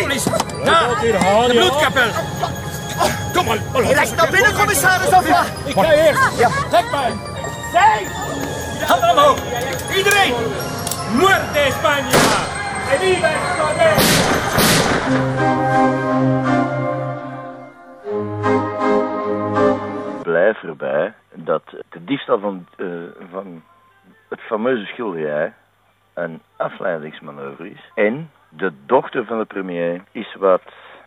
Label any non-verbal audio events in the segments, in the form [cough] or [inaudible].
Politie! Daar! De bloedkapel! Kom maar! Direct naar binnen, commissaris Afla. Ik ga eerst! Ja. Trek mij! Zij! Handen omhoog! Iedereen! Muerte España! En viva España! blijf erbij dat de diefstal van, eh, van het fameuze schilderij een afleidingsmanoeuvre is. En de dochter van de premier is wat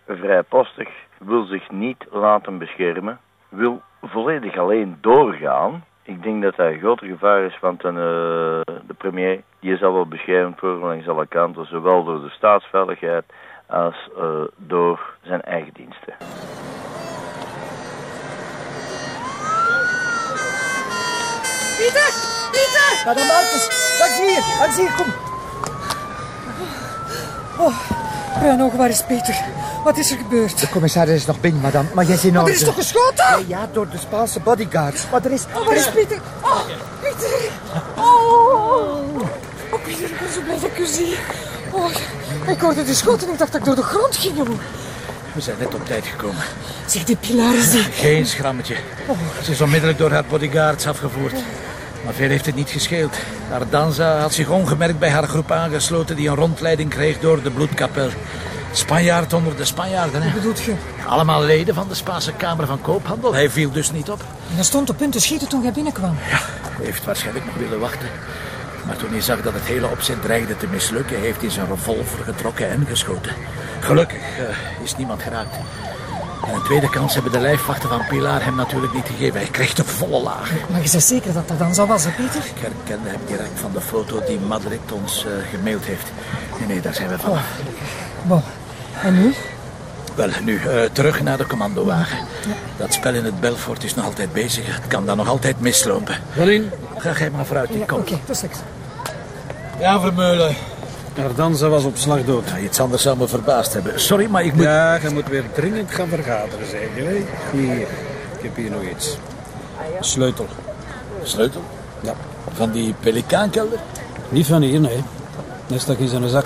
vrijpostig, wil zich niet laten beschermen, wil volledig alleen doorgaan. Ik denk dat dat een groter gevaar is, want een, eh, de premier die zal wel beschermd worden langs alle kanten, zowel door de staatsveiligheid als eh, door zijn eigen diensten. Pieter! Pieter! Madame Marcus, langs hier, langs hier, kom. Oh, Bruinhoog, waar is Peter? Wat is er gebeurd? De commissaris is nog binnen, madame, maar jij Maar orde. er is toch geschoten? Ja, ja, door de Spaanse bodyguards. Maar er is... Oh, waar is Pieter? Oh, Pieter! Oh, oh Pieter, ik ben zo blij dat ik u zie. Oh, ik hoorde de schoten en ik dacht dat ik door de grond ging. joh. We zijn net op tijd gekomen. Zeg, die pilaar is die. Geen schrammetje. Ze is onmiddellijk door haar bodyguards afgevoerd. Maar veel heeft het niet gescheeld. Ardanza had zich ongemerkt bij haar groep aangesloten... die een rondleiding kreeg door de bloedkapel. Spanjaard onder de Spanjaarden, hè? Wat bedoelt je? Allemaal leden van de Spaanse Kamer van Koophandel. Hij viel dus niet op. En hij stond op punt te schieten toen jij binnenkwam. Hij heeft waarschijnlijk nog willen wachten. Maar toen hij zag dat het hele opzet dreigde te mislukken... heeft hij zijn revolver getrokken en geschoten. Gelukkig eh, is niemand geraakt. En een tweede kans hebben de lijfwachten van Pilar hem natuurlijk niet gegeven. Hij kreeg de volle laag. Maar je bent zeker dat dat dan zo was, hè, Pieter? Ik herkende hem direct van de foto die Madrid ons eh, gemaild heeft. Nee, nee, daar zijn we van. Bon. En nu? Wel, nu eh, terug naar de commandowagen. Dat spel in het Belfort is nog altijd bezig. Het kan dan nog altijd mislopen. Wel in. Ga jij maar vooruit, Ja, kom. Oké, tot straks. Ja, Vermeulen. Ardanza was op slag dood. Ja, iets anders zou me verbaasd hebben. Sorry, maar ik moet... Ja, je moet weer dringend gaan vergaderen, zeker. Hè? Hier, ik heb hier nog iets. Een sleutel. Sleutel? Ja. Van die pelikaankelder? Niet van hier, nee. Dat stak in zijn zak.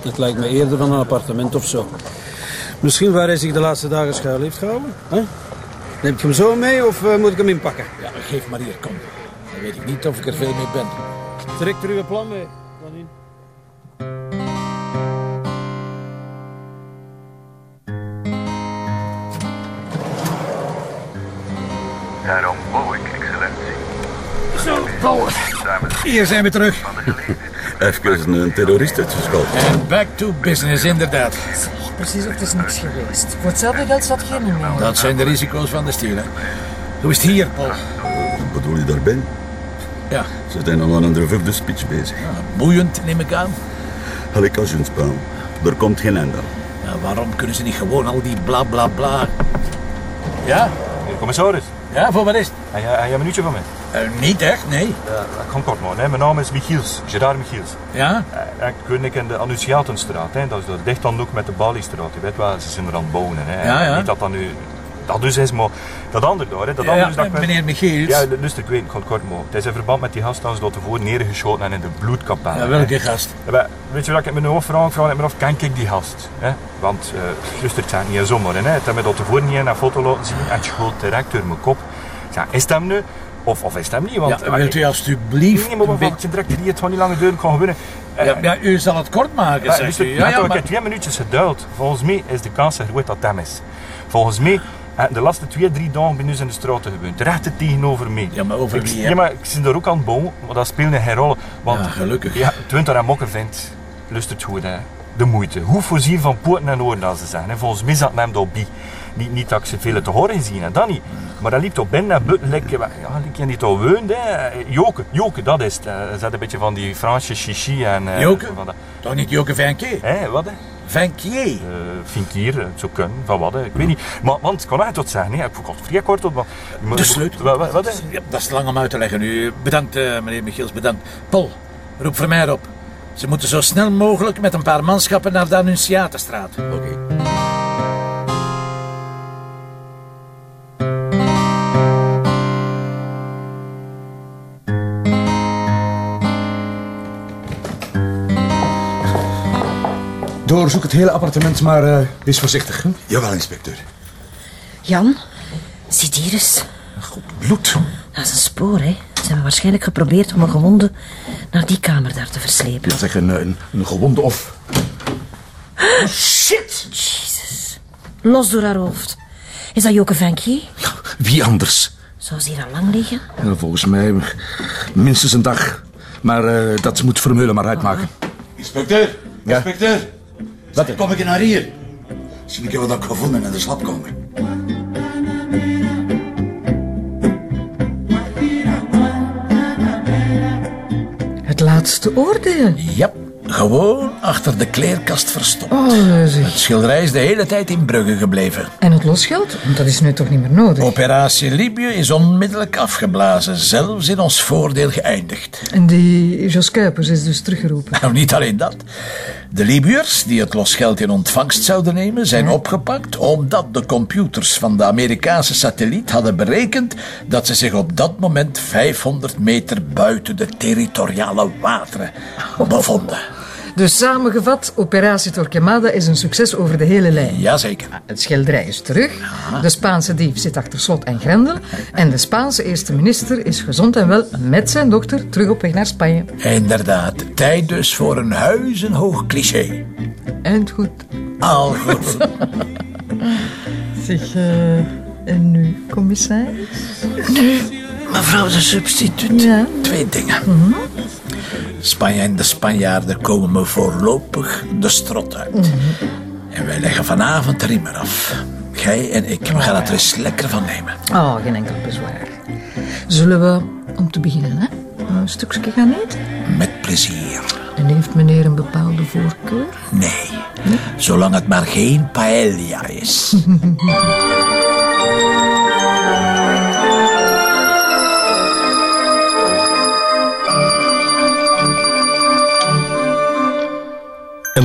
Het lijkt me eerder van een appartement of zo. Misschien waar hij zich de laatste dagen schuil heeft gehouden. Hè? Neem ik hem zo mee of eh, moet ik hem inpakken? Ja, geef maar hier, kom. Dan weet ik niet of ik er veel mee ben. Trek er uw plan mee. Dan in. Daarom wou ik, excellentie. Zo, Paul. Hier zijn we terug. Even een terrorist uitgescholden. En back to business, inderdaad. Precies, of het is niks geweest. Voor hetzelfde geld zat geen meer. Dat zijn de risico's van de stier, hè. Hoe is het hier, Paul? Wat bedoel je daarbij? Ja, Ze zijn al aan een vierde speech bezig. boeiend, neem ik aan. Gelijk als een spel. Er komt geen einde aan. Ja, waarom kunnen ze niet gewoon al die bla bla bla... Ja? Commissaris, Ja, voor wat is het? heb je, heb je een minuutje van mij? Eh, niet echt, nee. Ja, ik kan kort maken. hè. Mijn naam is Michiels, Gerard Michiels. Ja? Eh, Ik woon in de Annunciatenstraat. Hè. Dat is de dicht aan de hoek met de Baliestraat. Je weet wel, ze zijn er aan het bouwen. Hè. Ja, ja. Niet dat dat nu... Dat dus is, maar dat andere daar. Hè. Dat Ja, andere is dat meneer Michiels. Ja, luister, ik weet, ik ga het kort maken. Het is in verband met die gast dat tevoren neergeschoten en in de bloedkapel. Ja, welke gast? Ja, maar weet je wat ik me nu afvraag? Ik vraag me af, ken ik die gast? Hè? Want, uh, luister, het zijn niet zomaar. Hè? Het heeft me dat tevoren niet in een foto laten zien en het schoot direct door mijn kop. Zei, is het hem nu? Of, of is het hem niet? Want, Ja, wilt u alstublieft... Nee, maar een het direct hier, het gaat niet langer duren, ik ga winnen. beetje- Ja, ja, u zal het kort maken, Ja, zegt luister, u. ja, Ja, ja, ik maar... heb twee minuutjes geduild. Volgens mij is de kans groot dat hem is. Volgens mij, eh, de laatste twee, drie dagen ben ik in de straten gebeurd. Recht tegenover mij. Ja, maar over Ik- wie? Ja, maar ik zit er ook aan het bouwen, maar dat speelde geen rol. Want, Ja, gelukkig. Ja, Twintig en Mokker vindt, lustert goed, hè. De moeite. Hoe voorzien van poorten en oren dat ze zijn. Hè. Volgens mij zat hem dat bij. Niet, niet dat ik ze veel te horen zien, dat niet. Maar dat liep toch binnen en buiten, ja, like je niet al woont, hè. Joke, Joke, dat is het. Er zat een beetje van die Franse chichi en... eh, Joke? Van dat. Toch niet Joke Vinquier? Hè, wat hè? Vinquier? Uh, Vinkier, het zou kunnen, van wat, hè. ik weet niet. Maar, want, ik kan het tot zeggen, hè. ik vond het vrij kort op. Maar, De sleutel. Wat, wat? Ja, dat is lang om uit te leggen nu. Bedankt, eh, meneer Michiels, bedankt. Paul, roep voor mij op. Ze moeten zo snel mogelijk met een paar manschappen naar de Annunciatenstraat. Oké. Doorzoek het hele appartement, maar uh, wees voorzichtig. Hè? Jawel, inspecteur. Jan, zie hier eens. God, bloed. Dat is een spoor, hè. Ze hebben waarschijnlijk geprobeerd om een gewonde naar die kamer daar te verslepen. Ja, zeg, een, een, een gewonde of... Oh, shit! Jezus. Los door haar hoofd. Is dat Joke Venkie? Ja, wie anders? Zou ze hier al lang liggen? Ja, volgens mij minstens een dag. Maar uh, dat moet Vermeulen maar uitmaken. Oh. Inspecteur, ja? inspecteur. Wat? Kom ik naar hier. Zie ik wat ik gevonden in de slaapkamer. Laatste oordeel? Ja, gewoon achter de kleerkast verstopt. Oh. Het schilderij is de hele tijd in Brugge gebleven. En het losgeld? Dat is nu toch niet meer nodig? Operatie Libië is onmiddellijk afgeblazen, zelfs in ons voordeel geëindigd. En die Jos Kuipers is dus teruggeroepen? Nou, niet alleen dat. De Libiërs die het losgeld in ontvangst zouden nemen, zijn opgepakt omdat de computers van de Amerikaanse satelliet hadden berekend dat ze zich op dat moment 500 meter buiten de territoriale wateren bevonden. Dus samengevat, operatie Torquemada is een succes over de hele lijn. Jazeker. Het schilderij is terug. De Spaanse dief zit achter slot en grendel. En de Spaanse eerste minister is gezond en wel met zijn dochter terug op weg naar Spanje. Inderdaad. Tijd dus voor een huizenhoog cliché. Eind goed. Al goed. [laughs] zeg, uh, en nu, commissaris? Nu, mevrouw de substituut. Ja? Twee dingen. Mm -hmm. Spanje en de Spanjaarden komen me voorlopig de strot uit. Mm -hmm. En wij leggen vanavond de riemen af. Jij en ik, we gaan het er eens lekker van nemen. Oh, geen enkel bezwaar. Zullen we, om te beginnen, hè, een stukje gaan eten? Met plezier. En heeft meneer een bepaalde voorkeur? Nee, nee? zolang het maar geen paella is. [laughs]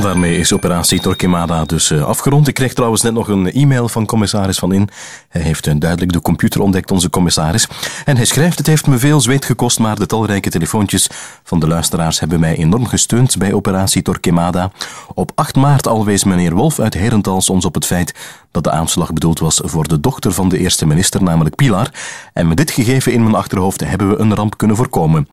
daarmee is operatie Torquemada dus uh, afgerond. Ik kreeg trouwens net nog een e-mail van commissaris Van In. Hij heeft uh, duidelijk de computer ontdekt, onze commissaris. En hij schrijft, het heeft me veel zweet gekost, maar de talrijke telefoontjes van de luisteraars hebben mij enorm gesteund bij operatie Torquemada. Op 8 maart al wees meneer Wolf uit Herentals ons op het feit dat de aanslag bedoeld was voor de dochter van de eerste minister, namelijk Pilar. En met dit gegeven in mijn achterhoofd hebben we een ramp kunnen voorkomen.